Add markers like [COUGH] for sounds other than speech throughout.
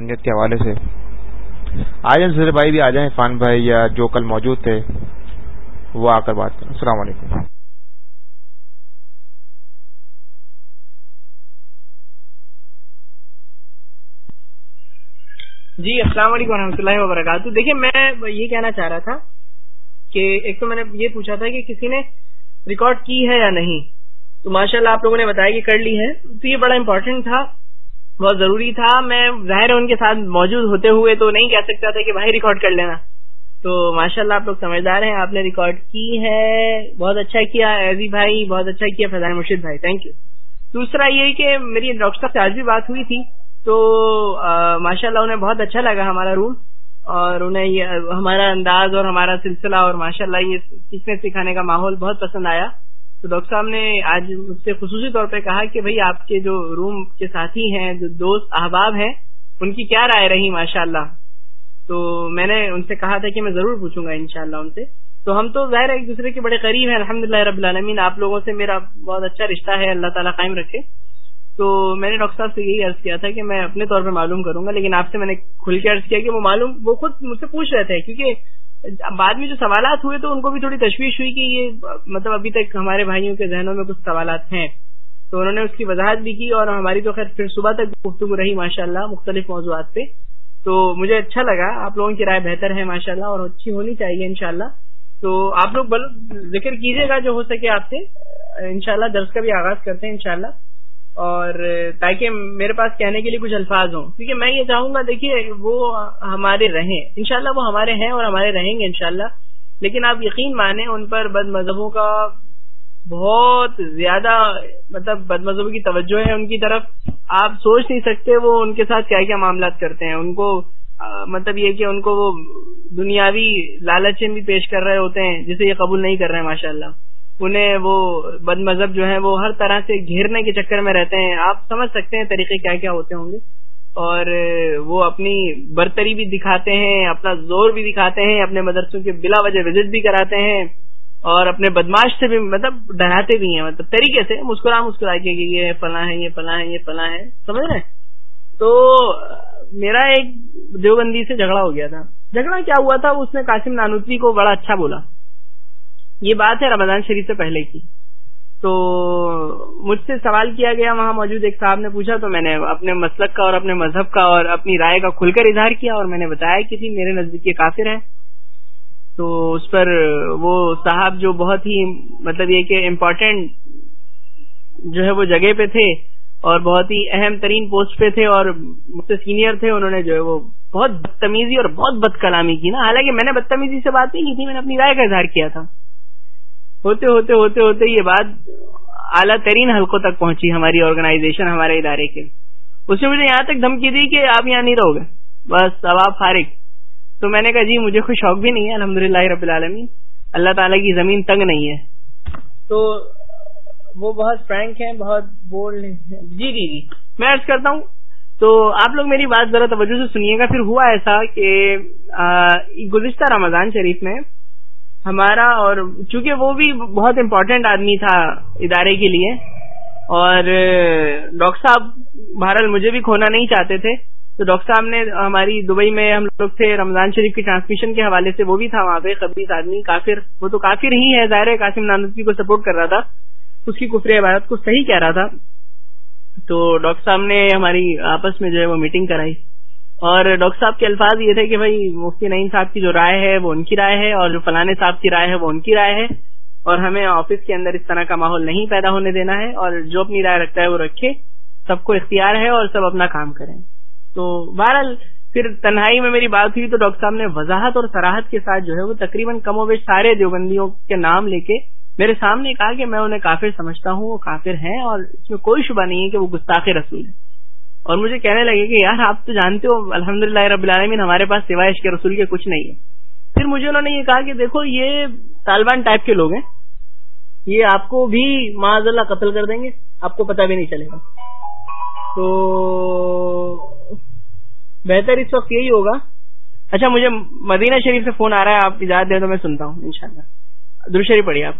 نیت کے حوالے سے۔ آ جائیں سر بھائی بھی، آ جائیں فان بھائی یا جو کل موجود تھے، وہ آ کر بات کریں۔ السلام علیکم۔ جی السلام علیکم و اللہ وبرکاتہ۔ دیکھیے، میں یہ کہنا چاہ رہا تھا کہ ایک تو میں نے یہ پوچھا تھا کہ کسی نے ریکارڈ کی ہے یا نہیں؟ تو ماشاء اللہ آپ لوگوں نے بتایا کہ کر لی ہے۔ تو یہ بڑا امپورٹنٹ تھا۔ بہت ضروری تھا۔ میں ظاہر ان کے ساتھ موجود ہوتے ہوئے تو نہیں کہہ سکتا تھا کہ بھائی ریکارڈ کر لینا۔ تو ماشاء اللہ آپ لوگ سمجھدار ہیں، آپ نے ریکارڈ کی ہے۔ بہت اچھا کیا ایزی بھائی، بہت اچھا کیا فضان مرشد بھائی۔ تھینک یو دوسرا یہ کہ میری ڈاکٹر صاحب سے آج بھی بات ہوئی تھی۔ تو ماشاء اللہ انہیں بہت اچھا لگا ہمارا روم اور انہیں یہ ہمارا انداز اور ہمارا سلسلہ اور ماشاء اللہ یہ سیکھنے سکھانے کا ماحول بہت پسند آیا۔ تو ڈاکٹر صاحب نے آج مجھ سے خصوصی طور پہ کہا کہ بھئی آپ کے جو روم کے ساتھی ہیں، جو دوست احباب ہیں، ان کی کیا رائے رہی ماشاء اللہ تو میں نے ان سے کہا تھا کہ میں ضرور پوچھوں گا انشاءاللہ ان سے۔ تو ہم تو ظاہر ایک دوسرے کے بڑے قریب ہیں الحمد رب العالمین، آپ لوگوں سے میرا بہت اچھا رشتہ ہے، اللہ تعالیٰ قائم رکھے۔ تو میں نے ڈاکٹر صاحب سے یہی عرض کیا تھا کہ میں اپنے طور پہ معلوم کروں گا، لیکن آپ سے میں نے کھل کے عرض کیا کہ وہ معلوم، وہ خود مجھ سے پوچھ رہے تھے، کیونکہ بعد میں جو سوالات ہوئے تو ان کو بھی تھوڑی تشویش ہوئی کہ یہ مطلب ابھی تک ہمارے بھائیوں کے ذہنوں میں کچھ سوالات ہیں۔ تو انہوں نے اس کی وضاحت بھی کی اور ہماری تو خیر پھر صبح تک گفتگو رہی ماشاء اللہ مختلف موضوعات پہ۔ تو مجھے اچھا لگا، آپ لوگوں کی رائے بہتر ہے ماشاء اللہ اور اچھی ہونی چاہیے انشاءاللہ۔ تو آپ لوگ ذکر کیجیے گا جو ہو سکے آپ سے۔ انشاءاللہ درس کا بھی آغاز کرتے ہیں انشاءاللہ۔ اور تاکہ میرے پاس کہنے کے لیے کچھ الفاظ ہوں۔ کیونکہ میں یہ چاہوں گا، دیکھیے، وہ ہمارے رہیں۔ انشاءاللہ وہ ہمارے ہیں اور ہمارے رہیں گے انشاءاللہ۔ لیکن آپ یقین مانیں ان پر بد مذہبوں کا بہت زیادہ مطلب بد مذہبوں کی توجہ ہے ان کی طرف۔ آپ سوچ نہیں سکتے وہ ان کے ساتھ کیا کیا معاملات کرتے ہیں۔ ان کو مطلب یہ کہ ان کو وہ دنیاوی لالچیں بھی پیش کر رہے ہوتے ہیں، جسے یہ قبول نہیں کر رہے ہیں ماشاء اللہ انہیں وہ بد مذہب جو ہے وہ ہر طرح سے گھیرنے کے چکر میں رہتے ہیں۔ آپ سمجھ سکتے ہیں طریقے کیا کیا ہوتے ہوں گے۔ اور وہ اپنی برتری بھی دکھاتے ہیں، اپنا زور بھی دکھاتے ہیں، اپنے مدرسوں کے بلا وجہ وزٹ بھی کراتے ہیں اور اپنے بدماش سے بھی مطلب ڈراتے بھی ہیں۔ مطلب طریقے سے مسکرا مسکرا کے کہ یہ فلاں ہے یہ فلاں ہے یہ فلاں ہے سمجھ رہے تو میرا ایک دیوبندی سے جھگڑا ہو گیا تھا۔ جھگڑا کیا ہوا تھا؟ اس نے قاسم نانوتری کو بڑا اچھا بولا۔ یہ بات ہے رمضان شریف سے پہلے کی۔ تو مجھ سے سوال کیا گیا، وہاں موجود ایک صاحب نے پوچھا، تو میں نے اپنے مسلک کا اور اپنے مذہب کا اور اپنی رائے کا کھل کر اظہار کیا اور میں نے بتایا کہ جی، میرے نزدیک یہ کافر ہے تو اس پر وہ صاحب جو بہت ہی مطلب یہ کہ امپورٹینٹ جو ہے وہ جگہ پہ تھے اور بہت ہی اہم ترین پوسٹ پہ تھے اور مجھ سے سینئر تھے، انہوں نے جو ہے وہ بہت بدتمیزی اور بہت بد کلامی کی نا۔ حالانکہ میں نے بدتمیزی سے بات نہیں کی تھی، میں نے اپنی رائے کا اظہار کیا تھا۔ ہوتے ہوتے ہوتے ہوتے یہ بات اعلیٰ ترین حلقوں تک پہنچی ہماری آرگنائزیشن ہمارے ادارے کے اس نے مجھے یہاں تک دھمکی دی کہ آپ یہاں نہیں رہو گے۔ بس اب آپ فارغ۔ تو میں نے کہا جی مجھے کوئی شوق بھی نہیں ہے الحمد للہ رب العالمین۔ اللہ تعالیٰ کی زمین تنگ نہیں ہے۔ تو وہ بہت فرینک ہیں بہت بولڈ ہیں۔ جی جی جی۔ میں ارض کرتا ہوں تو آپ لوگ میری بات ذرا توجہ سے سنیے گا۔ پھر ہوا ایسا کہ گزشتہ رمضان شریف میں ہمارا اور چونکہ وہ بھی بہت امپورٹینٹ آدمی تھا ادارے کے لیے اور ڈاکٹر صاحب بہرحال مجھے بھی کھونا نہیں چاہتے تھے، تو ڈاکٹر صاحب نے ہماری دبئی میں ہم لوگ تھے، رمضان شریف کی ٹرانسمیشن کے حوالے سے وہ بھی تھا وہاں پہ، خبیص آدمی، کافر، وہ تو کافر ہی ہے ظاہر قاسم ناندی جی کو سپورٹ کر رہا تھا، اس کی کفری عبادت کو صحیح کہہ رہا تھا۔ تو ڈاکٹر صاحب نے ہماری آپس میں جو ہے وہ میٹنگ کرائی۔ اور ڈاکٹر صاحب کے الفاظ یہ تھے کہ بھائی، مفتی نعیم صاحب کی جو رائے ہے، وہ ان کی رائے ہے، اور جو فلانے صاحب کی رائے ہے، وہ ان کی رائے ہے۔ اور ہمیں آفس کے اندر اس طرح کا ماحول نہیں پیدا ہونے دینا ہے۔ اور جو اپنی رائے رکھتا ہے، وہ رکھے۔ سب کو اختیار ہے اور سب اپنا کام کریں۔ تو بہرحال، پھر تنہائی میں میری بات ہوئی تو ڈاکٹر صاحب نے وضاحت اور سراہد کے ساتھ جو ہے وہ تقریباً کم و بیش سارے دیوبندیوں کے نام لے کے میرے سامنے کہا کہ میں انہیں کافر سمجھتا ہوں، وہ کافر ہیں اور اس میں کوئی شبہ نہیں ہے کہ وہ گستاخ رسول ہے اور مجھے کہنے لگے کہ یار آپ تو جانتے ہو الحمد رب العالمین ہمارے پاس سوائے کے رسول کے کچھ نہیں ہے۔ پھر مجھے انہوں نے یہ کہا کہ دیکھو، یہ طالبان ٹائپ کے لوگ ہیں۔ یہ آپ کو بھی معذ اللہ قتل کر دیں گے، آپ کو پتہ بھی نہیں چلے گا۔ تو بہتر اس وقت یہی ہوگا۔ اچھا مجھے مدینہ شریف سے فون آ رہا ہے، آپ اجازت دیں تو میں سنتا ہوں، انشاءاللہ۔ شاء اللہ پڑھیے آپ۔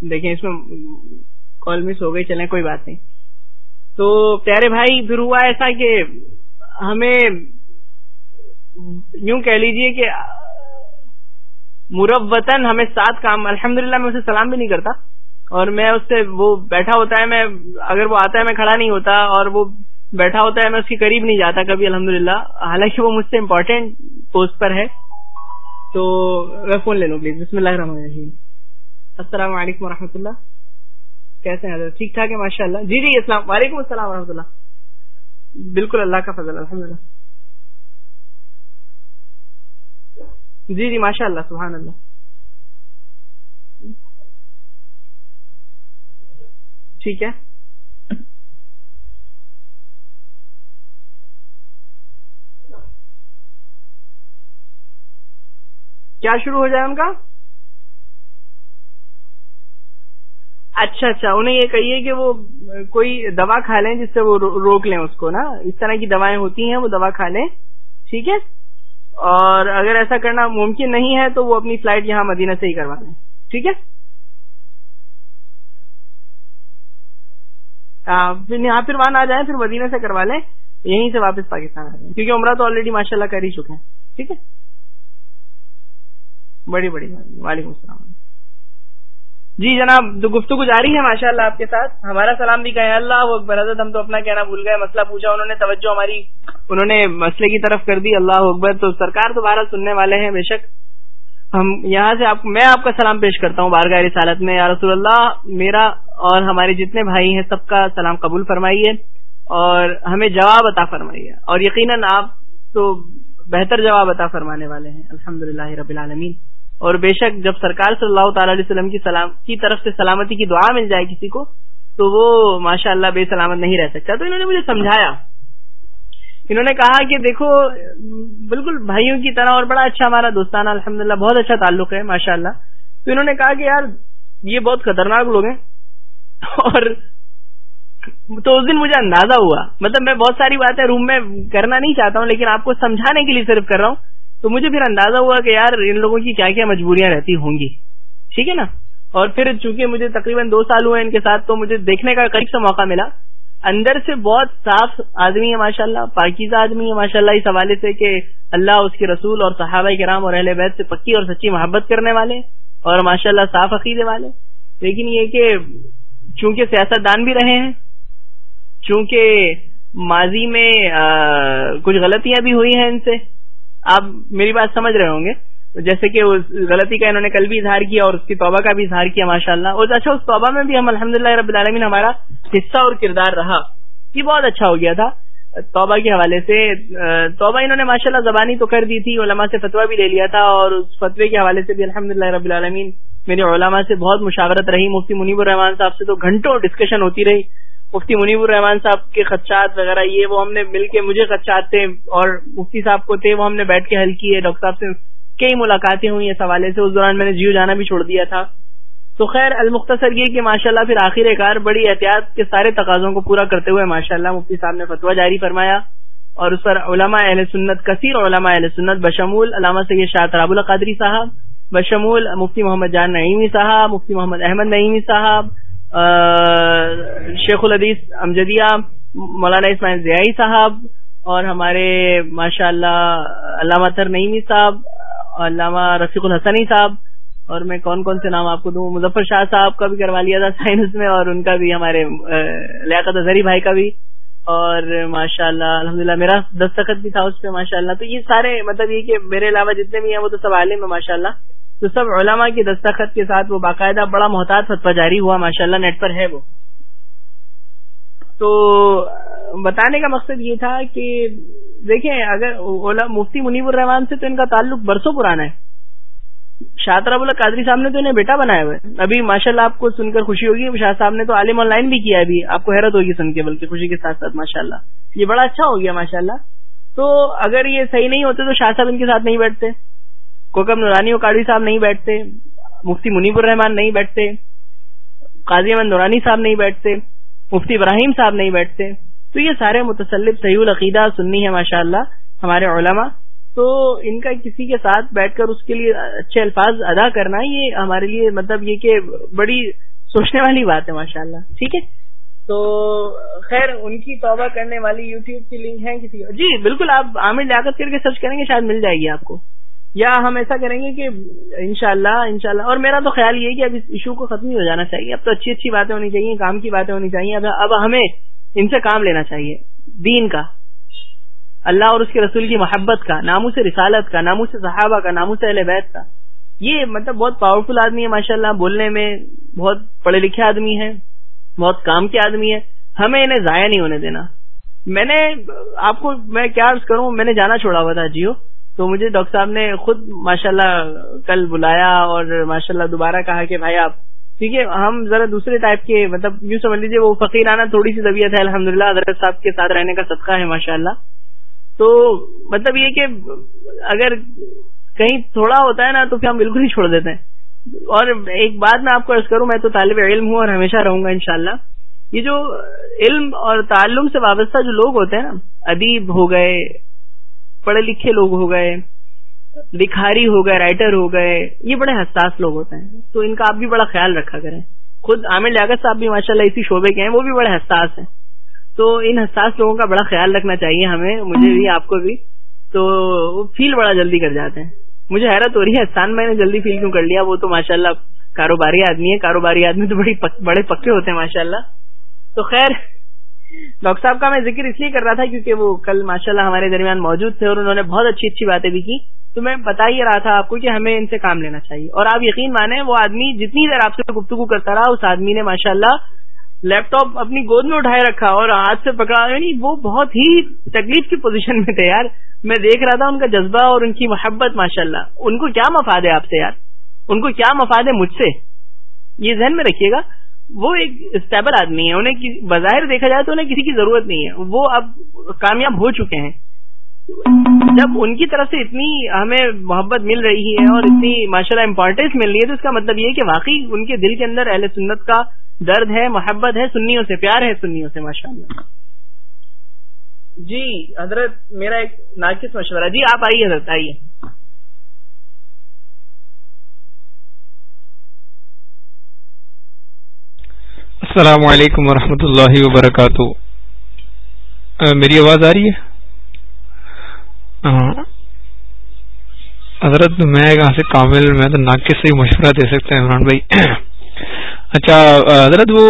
دیکھیں، اس میں کال مس ہو گئی، چلیں، کوئی بات نہیں۔ تو پیارے بھائی، پھر ہوا ایسا کہ ہمیں یوں کہہ لیجیے کہ مورب وطن ہمیں ساتھ کام، الحمدللہ میں اسے سلام بھی نہیں کرتا اور میں اس سے وہ بیٹھا ہوتا ہے، میں اگر وہ آتا ہے میں کھڑا نہیں ہوتا اور وہ بیٹھا ہوتا ہے میں اس کے قریب نہیں جاتا کبھی، الحمدللہ۔ حالانکہ وہ مجھ سے امپورٹینٹ پوسٹ پر ہے۔ تو میں فون لے لوں پلیز بسم اللہ الرحمن الرحیم۔ السلام علیکم و اللہ۔ کیسے ہیں ٹھیک ٹھاک ہے ماشاء اللہ جی جی السلام وعلیکم السلام و اللہ۔ بالکل اللہ کا فضل الحمد للہ جی جی ماشاء اللہ سبحان اللہ ٹھیک ہے۔ کیا شروع ہو جائے ان کا؟ اچھا اچھا انہیں یہ کہیے کہ وہ کوئی دوا کھا لیں جس سے وہ روک لیں اس کو، نا؟ اس طرح کی دوائیں ہوتی ہیں، وہ دوا کھا لیں، ٹھیک ہے؟ اور اگر ایسا کرنا ممکن نہیں ہے تو وہ اپنی فلائٹ یہاں مدینہ سے ہی کروا لیں، ٹھیک ہے؟ یہاں پھر وہاں آ جائیں، پھر مدینہ سے کروا لیں، یہیں سے واپس پاکستان آ جائیں، کیونکہ عمرہ تو آلریڈی ماشاء اللہ کر ہی چکے ہیں، ٹھیک ہے؟ بڑی بڑی وعلیکم السلام۔ جی جناب گفتگو جاری ہے ماشاء اللہ آپ کے ساتھ۔ ہمارا سلام بھی کہیں۔ اللہ وہ حضرت ہم تو اپنا کہنا بھول گئے، مسئلہ پوچھا، انہوں نے توجہ ہماری، انہوں نے مسئلے کی طرف کر دی۔ اللہ اکبر، تو سرکار تو بارہ سننے والے ہیں بے شک۔ ہم یہاں سے آپ، میں آپ کا سلام پیش کرتا ہوں بارگاہ رسالت میں۔ یا رسول اللہ، میرا اور ہمارے جتنے بھائی ہیں، سب کا سلام قبول فرمائیے اور ہمیں جواب عطا فرمائیے۔ اور یقیناً آپ تو بہتر جواب عطا فرمانے والے ہیں۔ الحمد رب العالمین۔ اور بے شک جب سرکار صلی اللہ تعالی علیہ وسلم کی سلام کی طرف سے سلامتی کی دعا مل جائے کسی کو، تو وہ ماشاء اللہ بے سلامت نہیں رہ سکتا۔ تو انہوں نے مجھے سمجھایا۔ انہوں نے کہا کہ دیکھو، بالکل بھائیوں کی طرح اور بڑا اچھا ہمارا دوستانہ الحمد بہت اچھا تعلق ہے، ماشاء اللہ۔ تو انہوں نے کہا کہ یار، یہ بہت خطرناک لوگ ہیں۔ اور تو اس دن مجھے اندازہ ہوا۔ مطلب میں بہت ساری باتیں روم میں کرنا نہیں چاہتا ہوں، لیکن آپ کو سمجھانے کے لیے صرف کر رہا ہوں۔ تو مجھے پھر اندازہ ہوا کہ یار ان لوگوں کی کیا کیا مجبوریاں رہتی ہوں گی۔ ٹھیک ہے نا؟ اور پھر چونکہ مجھے تقریباً دو سال ہوئے ان کے ساتھ، تو مجھے دیکھنے کا قریب سے موقع ملا۔ اندر سے بہت صاف آدمی ہے ماشاء اللہ پاکیزہ آدمی ہے ماشاء اللہ اس حوالے سے کہ اللہ، اس کے رسول اور صحابہ کرام اور اہل بیت سے پکی اور سچی محبت کرنے والے اور ماشاء اللہ صاف عقیدے والے۔ لیکن یہ کہ چونکہ سیاست دان بھی رہے ہیں، چونکہ ماضی میں کچھ غلطیاں بھی ہوئی ہیں ان سے آپ میری بات سمجھ رہے ہوں گے۔ جیسے کہ اس غلطی کا انہوں نے کل بھی اظہار کیا اور اس کی توبہ کا بھی اظہار کیا ماشاء اللہ اور اچھا اس توبہ میں بھی ہم الحمد رب العالمین ہمارا حصہ اور کردار رہا۔ یہ بہت اچھا ہو گیا تھا۔ توبہ کے حوالے سے توبہ انہوں نے ماشاء اللہ زبانی تو کر دی تھی، علماء سے فتویٰ بھی لے لیا تھا اور اس فتوے کے حوالے سے بھی الحمد رب العالمین، میرے علماء سے بہت مشاورت رہی۔ مفتی منیب الرحمان صاحب سے تو گھنٹوں ڈسکشن ہوتی رہی۔ مفتی منیب الرحمان صاحب کے خدشات وغیرہ، یہ وہ ہم نے مل کے مجھے خدشات تھے اور مفتی صاحب کو تھے، وہ ہم نے بیٹھ کے حل کیے۔ ڈاکٹر صاحب سے کئی ملاقاتیں ہوئی اس حوالے سے، اس دوران میں نے جیو جانا بھی چھوڑ دیا تھا۔ تو خیر، المختصر یہ کہ ماشاء اللہ پھر آخر کار بڑی احتیاط کے سارے تقاضوں کو پورا کرتے ہوئے ماشاء اللہ مفتی صاحب نے فتویٰ جاری فرمایا۔ اور اس پر علماء اہل سنت کثیر علماء اہل سنت، بشمول علامہ سید شاہ تراب القادری صاحب، بشمول مفتی محمد جان نعیمی صاحب، مفتی محمد احمد نعیمی صاحب شیخ الحدیث امجدیہ، مولانا اسماعیل ضیائی صاحب اور ہمارے ماشاء اللہ علامہ تر نعیمی صاحب، علامہ رفیق الحسنی صاحب اور میں کون کون سے نام آپ کو دوں، مظفر شاہ صاحب کا بھی کروا لیا تھا سائنس میں اور ان کا بھی ہمارے لیاقت اظہری بھائی کا بھی اور ماشاء اللہ الحمد میرا دستخط بھی تھا اس پہ ماشاء اللہ تو یہ سارے مطلب یہ کہ میرے علاوہ جتنے بھی ہیں وہ تو سب عالم ہیں ماشاء اللہ تو سب علماء کی دستخط کے ساتھ وہ باقاعدہ بڑا محتاط فتوا جاری ہوا ماشاء اللہ نیٹ پر ہے وہ۔ تو بتانے کا مقصد یہ تھا کہ دیکھیں، اگر مفتی منیب الرحمان سے تو ان کا تعلق برسوں پرانا ہے۔ شاہ اللہ قادری صاحب نے تو انہیں بیٹا بنایا ہوا ہے۔ ابھی ماشاء اللہ آپ کو سن کر خوشی ہوگی شاہ صاحب نے تو عالم آن لائن بھی کیا ابھی آپ کو حیرت ہوگی سن کے، بلکہ خوشی کے ساتھ ساتھ ماشاء اللہ یہ بڑا اچھا ہو گیا ماشاء اللہ تو اگر یہ صحیح نہیں ہوتے تو شاہ صاحب ان کے ساتھ نہیں بیٹھتے۔ کوکم نورانی و قادری صاحب نہیں بیٹھتے، مفتی منیب الرحمان نہیں بیٹھتے، قاضی احمد نورانی صاحب نہیں بیٹھتے، مفتی ابراہیم صاحب نہیں بیٹھتے۔ تو یہ سارے متصلب صحیح العقیدہ سننی ہے ماشاء اللہ ہمارے علماء۔ تو ان کا کسی کے ساتھ بیٹھ کر اس کے لیے اچھے الفاظ ادا کرنا، یہ ہمارے لیے مطلب یہ کہ بڑی سوچنے والی بات ہے ماشاء اللہ ٹھیک ہے؟ تو خیر، ان کی توبہ کرنے والی یوٹیوب کی لنک ہے کسی جی بالکل، آپ عامر لیاقت کر کے سرچ کریں گے، شاید مل جائے گی آپ کو۔ یا ہم ایسا کریں گے کہ انشاءاللہ انشاءاللہ، اور میرا تو خیال یہ کہ اب اس ایشو کو ختم ہی ہو جانا چاہیے۔ اب تو اچھی اچھی باتیں ہونی چاہیے، کام کی باتیں ہونی چاہیے۔ اب اب ہمیں ان سے کام لینا چاہیے، دین کا۔ اللہ اور اس کے رسول کی محبت کا ناموں سے رسالت کا ناموں سے صحابہ کا ناموں سے اہل بیت کا۔ یہ مطلب بہت پاورفل آدمی ہے ماشاء اللہ بولنے میں بہت پڑھے لکھے آدمی ہے بہت کام کے آدمی ہے ہمیں انہیں ضائع نہیں ہونے دینا۔ میں نے آپ کو، میں کیا عرض کروں، میں نے جانا چھوڑا ہوا تھا جیو۔ تو مجھے ڈاکٹر صاحب نے خود ماشاءاللہ کل بلایا اور ماشاءاللہ دوبارہ کہا کہ بھائی آپ ٹھیک ہے ہم ذرا دوسرے ٹائپ کے مطلب یوں سمجھ لیجیے وہ فقیرانہ تھوڑی سی طبیعت ہے الحمد للہ حضرت صاحب کے ساتھ رہنے کا صدقہ ہے ماشاء اللہ تو مطلب یہ کہ اگر کہیں تھوڑا ہوتا ہے نا تو پھر ہم بالکل ہی چھوڑ دیتے ہیں۔ اور ایک بات میں آپ کو عرض کروں، میں تو طالب علم ہوں اور ہمیشہ رہوں گا انشاءاللہ۔ یہ جو علم اور تعلم سے وابستہ جو لوگ ہوتے ہیں نا، ادیب ہو گئے پڑھے لکھے لوگ ہو گئے لکھاری ہو گئے رائٹر ہو گئے، یہ بڑے حساس لوگ ہوتے ہیں۔ تو ان کا آپ بھی بڑا خیال رکھا کریں۔ خود عامر لیاقت صاحب بھی ماشاء اللہ اسی شعبے کے ہیں، وہ بھی بڑے حساس ہیں۔ تو ان حساس لوگوں کا بڑا خیال رکھنا چاہیے ہمیں، مجھے بھی، آپ کو بھی۔ تو وہ فیل بڑا جلدی کر جاتے ہیں۔ مجھے حیرت ہو رہی ہے، احسان میں نے جلدی فیل کیوں کر لیا؟ وہ تو ماشاء اللہ کاروباری آدمی ہے، کاروباری آدمی تو بڑی بڑے پکے ہوتے ہیں ماشاء اللہ تو خیر ڈاکٹر صاحب کا میں ذکر اس لیے کر رہا تھا کیونکہ وہ کل ماشاءاللہ ہمارے درمیان موجود تھے اور انہوں نے بہت اچھی اچھی باتیں بھی کی۔ تو میں بتا ہی رہا تھا آپ کو کہ ہمیں ان سے کام لینا چاہیے۔ اور آپ یقین مانیں وہ آدمی جتنی دیر آپ سے گفتگو کرتا رہا، اس آدمی نے ماشاء اللہ لیپ ٹاپ اپنی گود میں اٹھائے رکھا اور ہاتھ سے پکڑا۔ یعنی وہ بہت ہی تکلیف کی پوزیشن میں تھے یار۔ میں دیکھ رہا تھا ان کا جذبہ اور ان کی محبت ماشاء اللہ ان کو کیا مفاد ہے آپ سے یار؟ ان کو کیا مفاد ہے مجھ سے؟ یہ ذہن میں رکھیے گا۔ وہ ایک اسٹیبل آدمی ہے، انہیں بظاہر دیکھا جائے تو انہیں کسی کی ضرورت نہیں ہے۔ وہ اب کامیاب ہو چکے ہیں۔ جب ان کی طرف سے اتنی ہمیں محبت مل رہی ہے اور اتنی ماشاء اللہ امپورٹینس مل رہی ہے، تو اس کا مطلب یہ کہ واقعی ان کے دل کے اندر اہل سنت کا درد ہے، محبت ہے، سنیوں سے، پیار ہے سنیوں سے ماشاء اللہ جی حضرت، میرا ایک ناقص مشورہ۔ جی آپ آئیے، حضرت، آئیے۔ السلام علیکم ورحمۃ اللہ وبرکاتہ۔ میری آواز آ رہی ہے؟ حضرت میں کہاں سے کامل، میں تو ناقص سے مشورہ دے سکتے ہیں عمران بھائی۔ اچھا حضرت وہ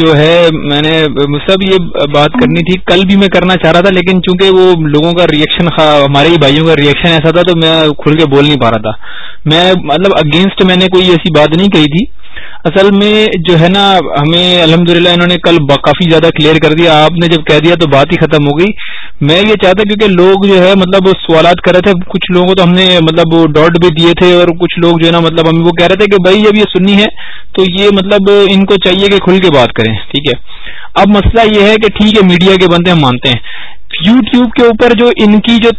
جو ہے، میں نے مجھ سے یہ بات کرنی تھی، کل بھی میں کرنا چاہ رہا تھا، لیکن چونکہ وہ لوگوں کا ریئیکشن ہمارے ہی بھائیوں کا ریئیکشن ایسا تھا، تو میں کھل کے بول نہیں پا رہا تھا۔ میں مطلب اگینسٹ میں نے کوئی ایسی بات نہیں کہی تھی۔ اصل میں جو ہے نا، ہمیں الحمد انہوں نے کل کافی زیادہ کلیئر کر دیا۔ آپ نے جب کہہ دیا تو بات ہی ختم ہو گئی۔ میں یہ چاہتا کیونکہ لوگ جو ہے مطلب سوالات کر رہے تھے۔ کچھ لوگوں کو تو ہم نے مطلب ڈاٹ بھی دیے تھے اور کچھ لوگ جو ہے نا مطلب ہمیں وہ کہہ رہے تھے کہ بھائی جب یہ سننی ہے تو یہ مطلب ان کو چاہیے کہ کھل کے بات کریں۔ ٹھیک ہے۔ اب مسئلہ یہ ہے کہ ٹھیک ہے، میڈیا کے بندے ہم مانتے ہیں۔ یو ٹیوب کے اوپر جو ان کی جو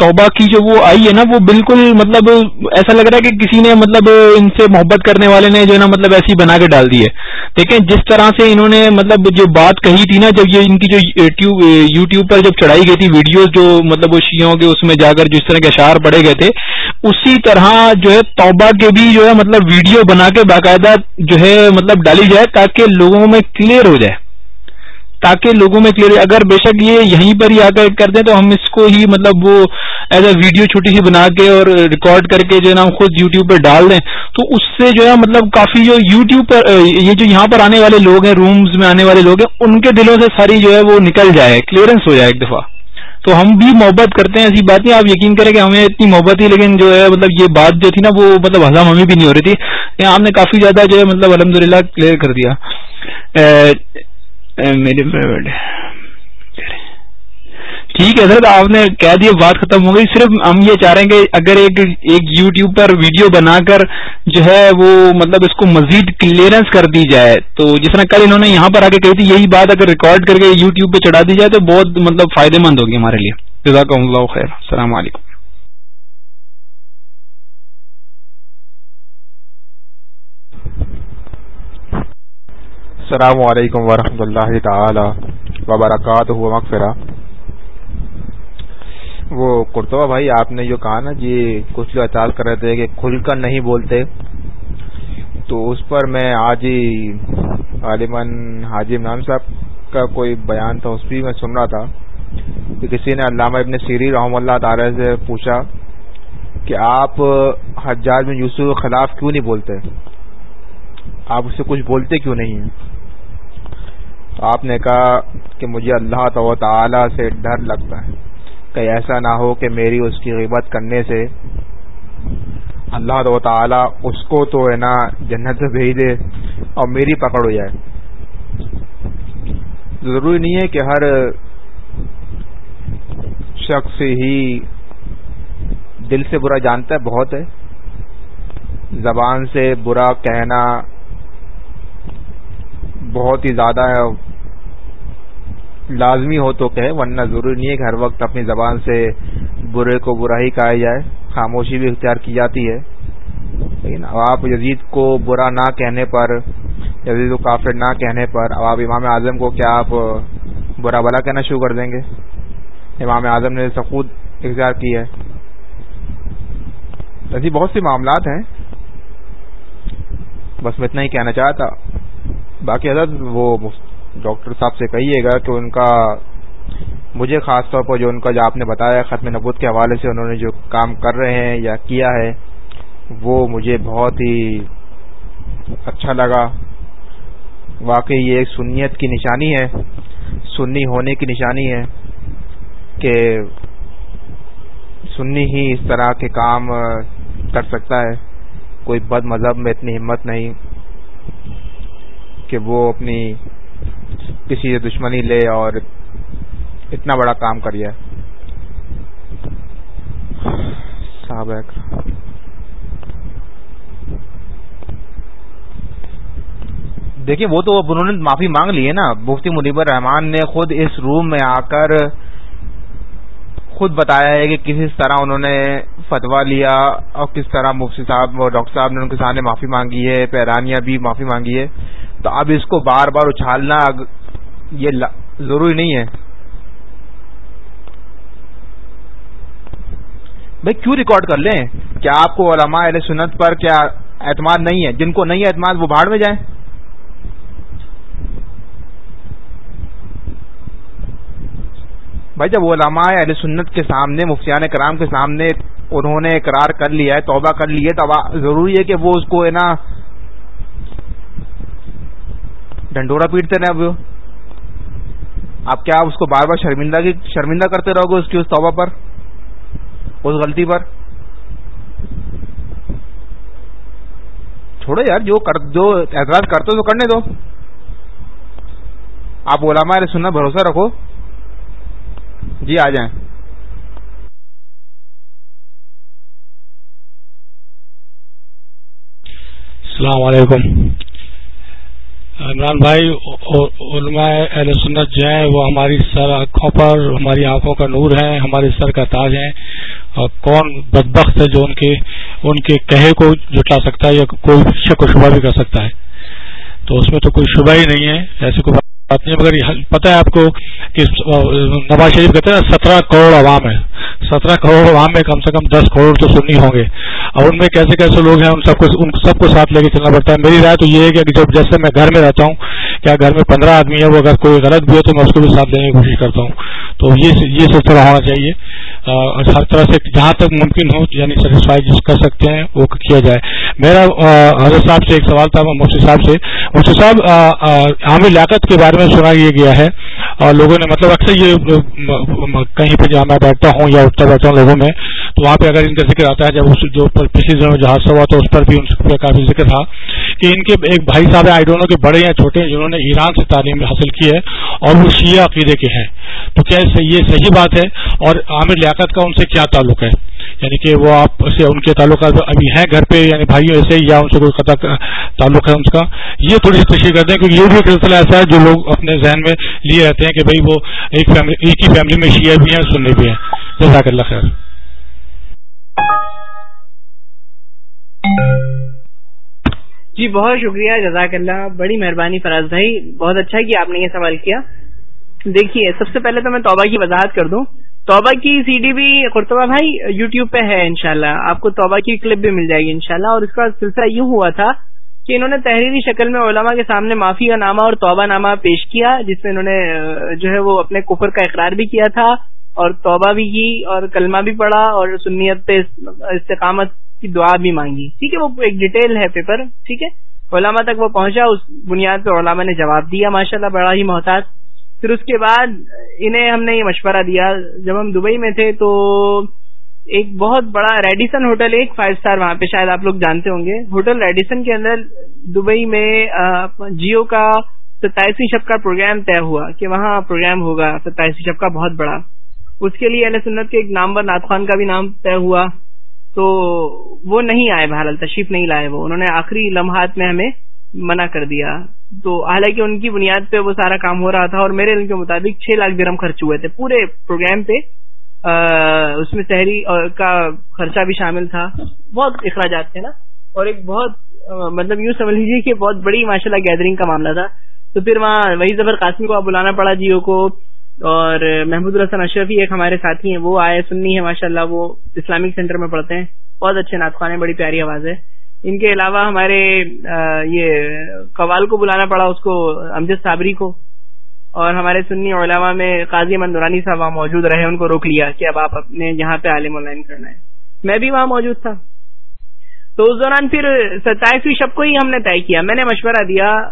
توبہ کی جو وہ آئی ہے نا، وہ بالکل مطلب ایسا لگ رہا ہے کہ کسی نے مطلب ان سے محبت کرنے والے نے جو ہے نا مطلب ایسی بنا کے ڈال دی ہے۔ دیکھیں، جس طرح سے انہوں نے مطلب جو بات کہی تھی نا، جب یہ ان کی جو یو ٹیوب پر جب چڑھائی گئی تھی ویڈیوز جو مطلب وہ شیوں کے اس میں جا کر جس طرح کے اشعار پڑے گئے تھے، اسی طرح جو ہے توبہ کے بھی جو ہے مطلب ویڈیو بنا کے باقاعدہ جو ہے مطلب ڈالی جائے تاکہ لوگوں میں کلیئر ہو جائے۔ تاکہ لوگوں میں کلیئر اگر بے شک یہ یہیں پر ہی آ کر کر دیں تو ہم اس کو ہی مطلب وہ ایز اے ویڈیو چھوٹی سی بنا کے اور ریکارڈ کر کے جو ہے نا ہم خود یوٹیوب پہ ڈال دیں۔ تو اس سے جو ہے مطلب کافی جو یوٹیوب پر یہ جو یہاں پر آنے والے لوگ ہیں رومز میں آنے والے لوگ ہیں، ان کے دلوں سے ساری جو ہے وہ نکل جائے کلیئرنس ہو جائے ایک دفعہ۔ تو ہم بھی محبت کرتے ہیں ایسی بات نہیں، آپ یقین کریں کہ ہمیں اتنی محبت تھی، لیکن جو ہے مطلب یہ بات جو تھی نا وہ مطلب ہزام ہمیں بھی نہیں ہو رہی تھی۔ ہم نے کافی زیادہ جو ہے مطلب الحمد للہ کلیئر کر دیا۔ میرے ٹھیک ہے سر، آپ نے کہہ دیا بات ختم ہو گئی۔ صرف ہم یہ چاہ رہے ہیں کہ اگر ایک ایک یوٹیوب پر ویڈیو بنا کر جو ہے وہ مطلب اس کو مزید کلیئرنس کر دی جائے۔ تو جس طرح کل انہوں نے یہاں پر آ کے کہی تھی، یہی بات اگر ریکارڈ کر کے یوٹیوب پہ چڑھا دی جائے تو بہت مطلب فائدے مند ہوگی ہمارے لیے۔ جزاک اللہ خیر۔ السلام علیکم۔ السلام علیکم ورحمۃ اللہ تعالی وبرکاتہ، مغفرہ۔ وہ کرتوا بھائی، آپ نے جو کہا نا جی کچھ لوگ اعتراض کر رہے تھے کہ کھل کر نہیں بولتے۔ تو اس پر میں آج ہی غالباً حاجی عمران صاحب کا کوئی بیان تھا، اس بھی میں سن رہا تھا۔ کہ کسی نے علامہ ابن سیری رحم اللہ تعالی سے پوچھا کہ آپ حجاج میں یوسف کے خلاف کیوں نہیں بولتے؟ آپ اس سے کچھ بولتے کیوں نہیں ہیں؟ تو آپ نے کہا کہ مجھے اللہ تو تعالی سے ڈر لگتا ہے کہ ایسا نہ ہو کہ میری اس کی غیبت کرنے سے اللہ تو تعالی اس کو تو ہے نا جنت سے بھیج دے اور میری پکڑ ہو جائے۔ ضروری نہیں ہے کہ ہر شخص ہی دل سے برا جانتا ہے، بہت ہے۔ زبان سے برا کہنا بہت ہی زیادہ ہے۔ لازمی ہو تو کہ ورنہ ضروری نہیں ہے کہ ہر وقت اپنی زبان سے برے کو برا ہی کہا جائے۔ خاموشی بھی اختیار کی جاتی ہے۔ لیکن اب آپ یزید کو برا نہ کہنے پر، یزید و کافر نہ کہنے پر، اب آپ امام اعظم کو کیا آپ برا بلا کہنا شروع کر دیں گے؟ امام اعظم نے سخود اختیار کی ہے۔ ایسی بہت سی معاملات ہیں۔ بس میں اتنا ہی کہنا چاہتا۔ باقی حضرت وہ ڈاکٹر صاحب سے کہیے گا کہ ان کا مجھے خاص طور پر جو ان کا جو آپ نے بتایا ختم نبوت کے حوالے سے انہوں نے جو کام کر رہے ہیں یا کیا ہے، وہ مجھے بہت ہی اچھا لگا۔ واقعی یہ ایک سنیت کی نشانی ہے، سنی ہونے کی نشانی ہے کہ سنی ہی اس طرح کے کام کر سکتا ہے۔ کوئی بد مذہب میں اتنی ہمت نہیں۔ کہ وہ اپنی کسی سے دشمنی لے اور اتنا بڑا کام کرے صاحب دیکھیے وہ تو انہوں نے معافی مانگ لی ہے نا۔ مفتی منیبر رحمان نے خود اس روم میں آ کر خود بتایا ہے کہ کس طرح انہوں نے فتوا لیا اور کس طرح مفتی صاحب اور ڈاکٹر صاحب نے ان کے سامنے معافی مانگی ہے، پیرانیاں بھی معافی مانگی ہے۔ تو اب اس کو بار بار اچھالنا یہ ضروری نہیں ہے۔ بھائی، کیوں ریکارڈ کر لیں؟ کیا آپ کو علماء علیہ سنت پر کیا اعتماد نہیں ہے؟ جن کو نہیں ہے اعتماد، وہ بھاڑ میں جائیں۔ بھائی، جب علماء اہل سنت کے سامنے، مفتیان کرام کے سامنے انہوں نے اقرار کر لیا ہے، توبہ کر لی ہے، تو ضروری ہے کہ وہ اس کو ہے نا ڈنڈورا پیٹتے نا اب آپ کیا اس کو بار بار شرمندہ کی شرمندہ کرتے رہو گے اس کی اس توبہ پر؟ اس غلطی پر؟ چھوڑو یار، جو کر جو اعتراض کرتے تو کرنے دو۔ آپ علماء علیہ سننا بھروسہ رکھو۔ جی آ جائیں۔ السلام علیکم۔ عمران بھائی علماء اہل سنت جو ہیں، وہ ہماری سر آنکھوں پر، ہماری آنکھوں کا نور ہے ہمارے سر کا تاج ہیں۔ اور کون بدبخت ہے جو ان کے ان کے کہے کو جٹا سکتا ہے یا کوئی شک و شبہ بھی کر سکتا ہے۔ تو اس میں تو کوئی شبہ ہی نہیں ہے، ایسی کوئی بات نہیں مگر پتہ ہے آپ کو کہ نواز شریف کہتے ہیں سترہ کروڑ عوام ہے۔ سترہ کروڑ عوام میں کم سے کم دس کروڑ تو سنی ہوں گے۔ اور ان میں کیسے کیسے لوگ ہیں، ان سب کو ان سب کو ساتھ لے کے چلنا پڑتا ہے۔ میری رائے تو یہ ہے کہ جب جیسے میں گھر میں رہتا ہوں، کیا گھر میں پندرہ آدمی ہے وہ اگر کوئی غلط بھی ہے تو میں اس کو بھی ساتھ لینے کی کوشش کرتا ہوں۔ تو یہ یہ سلسلہ ہونا چاہیے۔ ہر طرح سے جہاں تک ممکن ہو یعنی سیٹسفائی جس کر سکتے ہیں، وہ کیا جائے۔ میرا حضرت صاحب سے ایک سوال تھا مفتی صاحب سے۔ مفتی صاحب عام لیاقت کے بارے میں سنا یہ گیا ہے، اور لوگوں نے مطلب اکثر یہ کہیں پہ جہاں میں بیٹھتا ہوں یا اٹھتا بیٹھتا ہوں لوگوں میں تو وہاں پہ اگر ان کا ذکر آتا ہے، جب اس جو پچھلے دنوں میں حادثہ ہوا تو اس پر بھی ان کا کافی ذکر تھا کہ ان کے ایک بھائی صاحب آئی ڈونوں کے بڑے یا چھوٹے ہیں، جنہوں نے ایران سے تعلیم حاصل کی ہے اور وہ شیعہ عقیدے کے ہیں۔ تو کیا یہ صحیح بات ہے؟ اور عامر لیاقت کا ان سے کیا تعلق ہے؟ یعنی کہ وہ آپ سے ان کے تعلقات ابھی ہیں گھر پہ یعنی بھائیوں ایسے یا ان سے کوئی قطع تعلق ہے ان کا؟ یہ تھوڑی سی تشریح کرتے ہیں، کیونکہ یہ بھی ایک سلسلہ ایسا ہے جو لوگ اپنے ذہن میں لیے رہتے ہیں کہ بھائی وہ ایک فیملی ایک ہی فیملی میں شیعہ بھی ہیں سننے بھی ہیں۔ جزاک اللہ خیر۔ جی بہت شکریہ، جزاک اللہ، بڑی مہربانی فراز بھائی، بہت اچھا کہ آپ نے یہ سوال کیا۔ دیکھیے، سب سے پہلے تو میں توبہ کی وضاحت کر دوں۔ توبہ کی سی ڈی بھی قرطبہ بھائی یو ٹیوب پہ ہے انشاءاللہ۔ آپ کو توبہ کی کلپ بھی مل جائے گی انشاءاللہ۔ اور اس کا سلسلہ یوں ہوا تھا کہ انہوں نے تحریری شکل میں علماء کے سامنے معافی کا نامہ اور توبہ نامہ پیش کیا، جس میں انہوں نے جو ہے وہ اپنے کفر کا اقرار بھی کیا تھا۔ اور توبہ بھی کی اور کلمہ بھی پڑھا اور سنیت پہ استقامت کی دعا بھی مانگی۔ ٹھیک ہے، وہ ایک ڈیٹیل ہے پیپر، ٹھیک ہے؟ علماء تک وہ پہنچا، اس بنیاد پہ علماء نے جواب دیا، ماشاءاللہ بڑا ہی محتاط۔ پھر اس کے بعد انہیں ہم نے یہ مشورہ دیا، جب ہم دبئی میں تھے تو ایک بہت بڑا ریڈیسن ہوٹل، ایک فائیو اسٹار وہاں پہ، شاید آپ لوگ جانتے ہوں گے۔ ہوٹل ریڈیسن کے اندر دبئی میں جیو کا ستائیسویں شب کا پروگرام طے ہوا کہ وہاں پروگرام ہوگا، ستائیسویں شب کا بہت بڑا۔ اس کے لیے علیہ سنت کے ایک نامور ناد خان کا بھی نام طے ہوا۔ تو وہ نہیں آئے بہرحال، تشریف نہیں لائے وہ۔ انہوں نے آخری لمحات میں ہمیں منع کر دیا۔ تو حالانکہ ان کی بنیاد پہ وہ سارا کام ہو رہا تھا اور میرے علم کے مطابق چھ لاکھ درم خرچ ہوئے تھے۔ پورے پروگرام پہ اس میں شہری کا خرچہ بھی شامل تھا۔ بہت اخراجات تھے نا۔ اور ایک بہت مطلب یوں سمجھ لیجیے کہ بہت بڑی ماشاء اللہ گیدرنگ کا معاملہ تھا۔ تو پھر وہاں وہی زبر قاسم کو بلانا پڑا جیو کو۔ اور محمود الحسن اشرفی ایک ہمارے ساتھی ہیں، وہ آئے سننی ہے ماشاء اللہ وہ اسلامک سینٹر میں پڑھتے ہیں۔ بہت اچھے ناطخوانے بڑی پیاری آواز ہے۔ ان کے علاوہ ہمارے یہ قوال کو بلانا پڑا اس کو، امجد صابری کو۔ اور ہمارے سنی علماء میں قاضی مندورانی صاحب وہاں موجود رہے ان کو روک لیا کہ اب آپ اپنے یہاں پہ عالم لائن کرنا ہے۔ میں بھی وہاں موجود تھا۔ تو اس دوران پھر ستائیسویں شب کو ہی ہم نے طے کیا۔ میں نے مشورہ دیا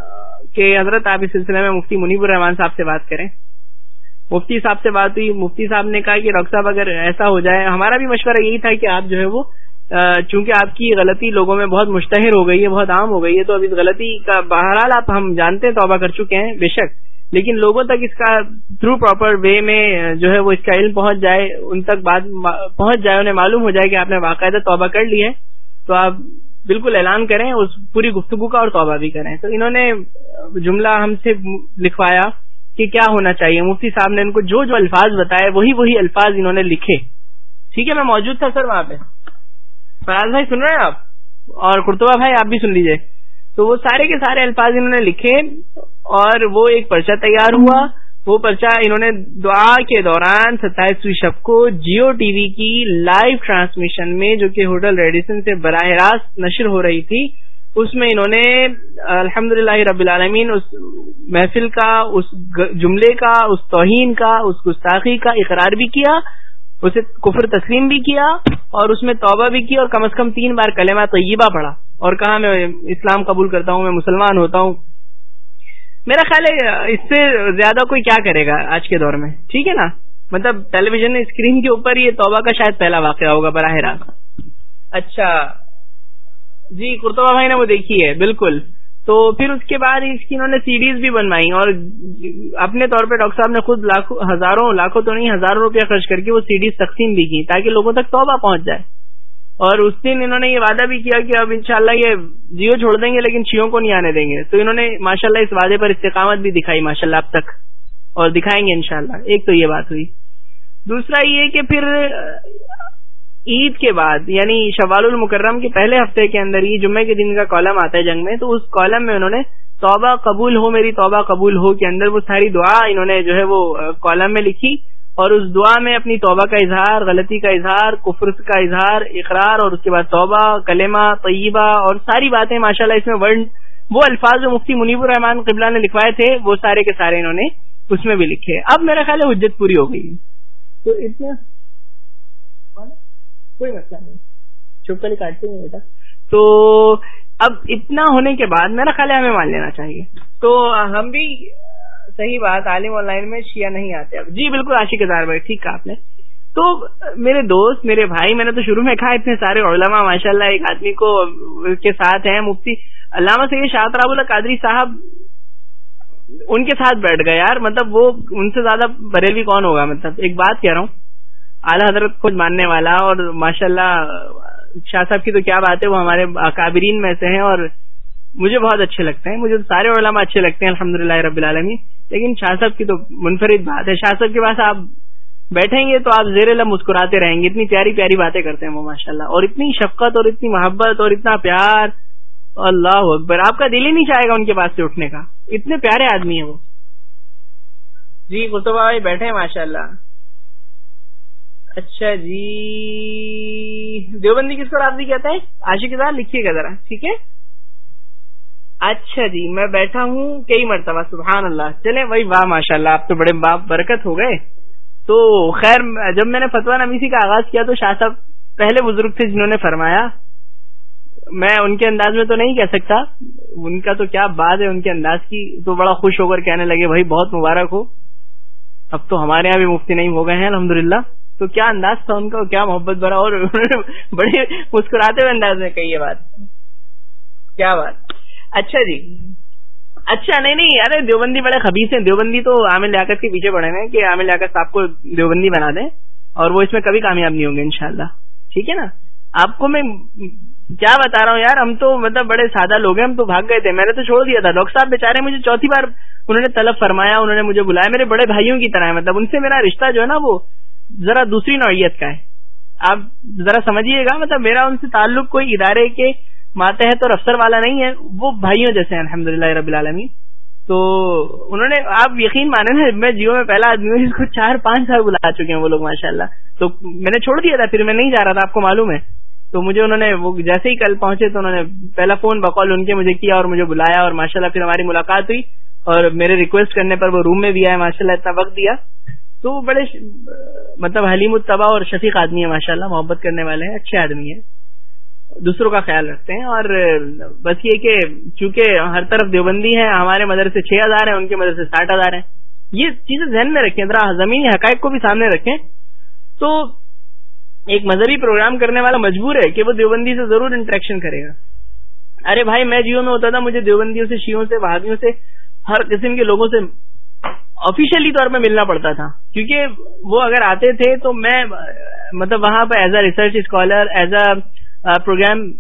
کہ حضرت آپ اس سلسلے میں مفتی منیب الرحمان صاحب سے بات کریں۔ مفتی صاحب سے بات ہوئی، مفتی صاحب نے کہا کہ ڈاکٹر صاحب اگر ایسا ہو جائے، ہمارا بھی مشورہ یہی تھا کہ آپ جو ہے وہ چونکہ آپ کی غلطی لوگوں میں بہت مشتہر ہو گئی ہے، بہت عام ہو گئی ہے، تو اب اس غلطی کا بہرحال آپ ہم جانتے ہیں، توبہ کر چکے ہیں، بے شک۔ لیکن لوگوں تک اس کا تھرو پراپر وے میں جو ہے وہ اس کا علم پہنچ جائے، ان تک بات پہنچ جائے، انہیں معلوم ہو جائے کہ آپ نے باقاعدہ توبہ کر لی ہے۔ تو آپ بالکل اعلان کریں، اس پوری گفتگو کا اور توبہ بھی کریں۔ تو انہوں نے جملہ ہم سے لکھوایا کہ کیا ہونا چاہیے۔ مفتی صاحب نے ان کو جو جو الفاظ بتائے، وہی وہی الفاظ انہوں نے لکھے۔ ٹھیک ہے، میں موجود تھا سر وہاں پہ۔ فراز بھائی سن رہے ہیں آپ؟ اور کرتبہ بھائی، آپ بھی سن لیجیے۔ تو وہ سارے کے سارے الفاظ انہوں نے لکھے اور وہ ایک پرچہ تیار ہوا۔ وہ پرچہ انہوں نے دعا کے دوران ستائیسویں شب کو جیو ٹی وی کی لائیو ٹرانسمیشن میں، جو کہ ہوٹل ریڈیسن سے براہ راست نشر ہو رہی تھی اس میں انہوں نے الحمد رب العالمین اس محفل کا، اس جملے کا، اس توہین کا، اس گستاخی کا اقرار بھی کیا، اسے کفر تسلیم بھی کیا اور اس میں توبہ بھی کی اور کم از کم تین بار کلمہ طیبہ پڑھا۔ اور کہا میں اسلام قبول کرتا ہوں، میں مسلمان ہوتا ہوں۔ میرا خیال ہے، اس سے زیادہ کوئی کیا کرے گا آج کے دور میں؟ ٹھیک ہے نا؟ مطلب ٹیلی ویژن اسکرین کے اوپر یہ توبہ کا شاید پہلا واقعہ ہوگا براہ راست۔ اچھا جی کرتبہ بھائی نے وہ دیکھی ہے، بالکل۔ تو پھر اس کے بعد اس کی انہوں نے سیریز بھی بنوائی اور اپنے طور پہ ڈاکٹر صاحب نے خود لاکھوں، ہزاروں، لاکھوں تو نہیں، ہزاروں روپیہ خرچ کر کے وہ سیریز تقسیم بھی کی تاکہ لوگوں تک توبہ پہنچ جائے۔ اور اس دن انہوں نے یہ وعدہ بھی کیا کہ اب انشاءاللہ یہ جیو چھوڑ دیں گے لیکن شیوں کو نہیں آنے دیں گے۔ تو انہوں نے ماشاءاللہ اس وعدے پر استقامت بھی دکھائی ماشاءاللہ اب تک۔ اور دکھائیں گے انشاءاللہ۔ ایک تو یہ بات ہوئی۔ دوسرا یہ کہ پھر عید کے بعد یعنی شوال المکرم کے پہلے ہفتے کے اندر ہی جمعے کے دن کا کالم آتا ہے جنگ میں، تو اس کالم میں انہوں نے توبہ قبول ہو، میری توبہ قبول ہو کے اندر وہ ساری دعا انہوں نے جو ہے وہ کالم میں لکھی اور اس دعا میں اپنی توبہ کا اظہار، غلطی کا اظہار، کفر کا اظہار، اقرار اور اس کے بعد توبہ، کلمہ طیبہ اور ساری باتیں ماشاء اللہ اس میں ورڈ، وہ الفاظ جو مفتی منیب الرحمان قبلہ نے لکھوائے تھے، وہ سارے کے سارے انہوں نے اس میں بھی لکھے۔ اب میرا خیال ہے حجت پوری ہو گئی۔ تو اتنا کوئی مسئلہ نہیں۔ چھپ کر کاٹتے ہیں بیٹا۔ تو اب اتنا ہونے کے بعد میرا خیال ہے ہمیں مان لینا چاہیے۔ تو ہم بھی صحیح بات عالم آن لائن میں شیعہ نہیں آتے۔ اب جی بالکل عاشق دار بھائی ٹھیک کہا آپ نے۔ تو میرے دوست میرے بھائی میں نے تو شروع میں کہا اتنے سارے علماء ماشاء اللہ ایک آدمی کو کے ساتھ ہیں مفتی علامہ سید شاہد راب اللہ قادری صاحب۔ ان کے ساتھ بیٹھ گئے یار مطلب وہ ان سے زیادہ بریلوی کون ہوگا؟ مطلب ایک بات کہہ رہا ہوں۔ اعلیٰ حضرت خود ماننے والا اور ماشاء اللہ شاہ صاحب کی تو کیا بات ہے، وہ ہمارے اکابرین میں سے ہیں اور مجھے بہت اچھے لگتے ہیں، مجھے سارے علماء اچھے لگتے ہیں الحمد رب العالمین۔ لیکن شاہ صاحب کی تو منفرد بات ہے، شاہ صاحب کے پاس آپ بیٹھیں گے تو آپ زیر اللہ مسکراتے رہیں گے، اتنی پیاری پیاری باتیں کرتے ہیں وہ ماشاء اللہ اور اتنی شفقت اور اتنی محبت اور اتنا پیار، اللہ اکبر، آپ کا دل ہی نہیں چاہے گا ان کے پاس سے اٹھنے کا۔ اتنے پیارے آدمی ہیں وہ۔ جی قطبہ بھائی بیٹھے ماشاء اللہ اچھا جی۔ دیوبندی کس کو رابطی کہتا ہے آشی کے لکھیے گا ذرا، ٹھیک ہے؟ اچھا جی میں بیٹھا ہوں کئی مرتبہ، سبحان اللہ۔ چلے وہی واہ ماشاء اللہ آپ تو بڑے باپ برکت ہو گئے۔ تو خیر، جب میں نے فتوا نویسی کا آغاز کیا تو شاہ صاحب پہلے بزرگ تھے جنہوں نے فرمایا۔ میں ان کے انداز میں تو نہیں کہہ سکتا۔ ان کا تو کیا بات ہے، ان کے انداز کی تو بڑا خوش ہو کر کہنے لگے، بھائی، بہت مبارک ہو۔ اب تو ہمارے یہاں بھی مفتی نہیں ہو گئے ہیں الحمد تو کیا انداز تھا ان کا کیا محبت بھرا اور [LAUGHS] بڑے مسکراتے ہوئے انداز میں کہی یہ بات۔ کیا بات۔ اچھا جی۔ اچھا نہیں نہیں ارے دیوبندی بڑے خبیص ہیں۔ دیوبندی تو عامر لیاقت کے پیچھے پڑے ہیں کہ عامر لیاقت صاحب کو دیوبندی بنا دیں اور وہ اس میں کبھی کامیاب نہیں ہوں گے، انشاءاللہ۔ ٹھیک ہے نا؟ آپ کو میں کیا بتا رہا ہوں یار، ہم تو مطلب بڑے سادہ لوگ ہیں، ہم تو بھاگ گئے تھے۔ میں نے تو چھوڑ دیا تھا۔ ڈاکٹر صاحب بےچارے مجھے چوتھی بار انہوں نے طلب فرمایا، انہوں نے مجھے بلایا، میرے بڑے بھائیوں کی طرح ہے مطلب ان سے میرا رشتہ جو ہے نا وہ ذرا دوسری نوعیت کا ہے۔ آپ ذرا سمجھیے گا مطلب میرا ان سے تعلق کوئی ادارے کے ماتحت اور افسر والا نہیں ہے، وہ بھائیوں جیسے ہیں الحمد للہ رب العالمین۔ تو انہوں نے، آپ یقین مانے نا، میں جیو میں پہلا آدمی ہوں جس کو چار پانچ سال بلا چکے ہیں وہ لوگ ماشاء اللہ تو میں نے چھوڑ دیا تھا، پھر میں نہیں جا رہا تھا، آپ کو معلوم ہے۔ تو مجھے انہوں نے، وہ جیسے ہی کل پہنچے تو انہوں نے پہلا فون بقول ان کے مجھے کیا اور مجھے بلایا اور ماشاء اللہ پھر ہماری ملاقات ہوئی۔ اور میرے ریکویسٹ کرنے پر وہ روم میں بھی آئے ماشاء اللہ اتنا وقت دیا۔ تو وہ بڑے مطلب حلیم الطبا اور شفیق آدمی ہے ماشاء اللہ محبت کرنے والے ہیں، اچھے آدمی ہیں، دوسروں کا خیال رکھتے ہیں اور بس یہ کہ چونکہ ہر طرف دیوبندی ہے ہمارے مدرسے چھ ہزار ہیں، ان کے مدرسے ساٹھ ہزار ہیں، یہ چیزیں ذہن میں رکھیں، ذرا زمینی حقائق کو بھی سامنے رکھیں۔ تو ایک مذہبی پروگرام کرنے والا مجبور ہے کہ وہ دیوبندی سے ضرور انٹریکشن کرے گا۔ ارے بھائی، میں جیو میں ہوتا تھا، مجھے دیوبندیوں سے شیوں سے وہادیوں سے، ہر قسم کے لوگوں سے آفیشلی طور پہ ملنا پڑتا تھا۔ کیونکہ وہ اگر آتے تھے تو میں مطلب وہاں پہ as a research scholar as a programme